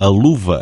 A luva.